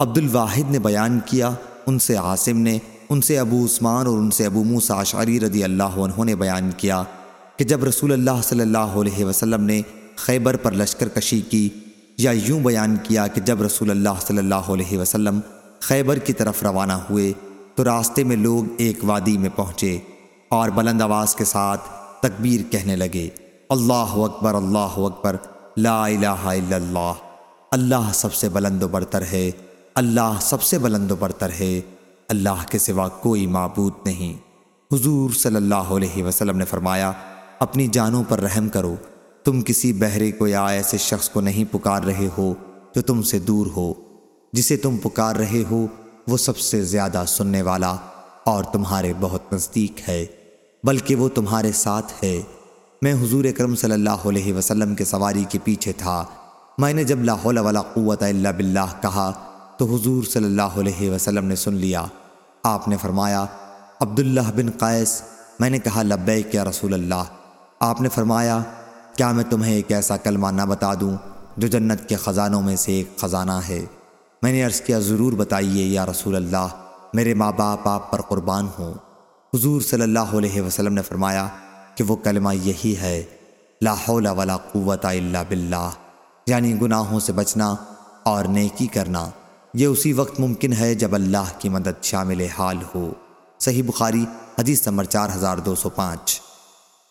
عبد الواحد نے بیان کیا، ان سے عاصم نے، ان سے ابو عثمان اور ان سے ابو موسیٰ اشعری رضی اللہ عنہ نے بیان کیا کہ جب رسول اللہ صلی اللہ علیہ وسلم نے خیبر پر لشکر کشی کی، یا یوں بیان کیا کہ جب رسول اللہ صلی اللہ علیہ وسلم خیبر کی طرف روانہ ہوئے، تو راستے میں لوگ ایک وادی میں پہنچے اور بلند آواز کے ساتھ تکبیر کہنے لگے، اللہ اکبر اللہ اکبر، لا الہ الا اللہ اللہ سب سے بلند و برتر ہے۔ اللہ سب سے بلند و برتر ہے، اللہ کے سوا کوئی معبود نہیں۔ حضور صلی اللہ علیہ وسلم نے فرمایا، اپنی جانوں پر رحم کرو۔ تم کسی بہرے کو یا ایسے شخص کو نہیں پکار رہے ہو جو تم سے دور ہو۔ جسے تم پکار رہے ہو، وہ سب سے زیادہ سننے والا اور تمہارے بہت نزدیک ہے، بلکہ وہ تمہارے ساتھ ہے۔ میں حضور اکرم صلی اللہ علیہ وسلم کے سواری کے پیچھے تھا۔ میں نے جب لا حول ولا قوت الا باللہ کہا تو حضور صلی اللہ علیہ وسلم نے سن لیا۔ آپ نے فرمایا، عبداللہ بن قیس، میں نے کہا، لبیک یا رسول اللہ۔ آپ نے فرمایا، کیا میں تمہیں ایک ایسا کلمہ نہ بتا دوں جو جنت کے خزانوں میں سے ایک خزانہ ہے؟ میں نے عرض کیا، ضرور بتائیے یا رسول اللہ، میرے ماں باپ آپ پر قربان ہوں۔ حضور صلی اللہ علیہ وسلم نے فرمایا کہ وہ کلمہ یہی ہے، لا حول ولا قوت الا باللہ یعنی گناہوں سے بچنا اور نیکی کرنا۔ یہ اسی وقت ممکن ہے جب اللہ کی مدد شامل حال ہو۔ صحیح بخاری، حدیث نمبر چار ہزار دو سو پانچ۔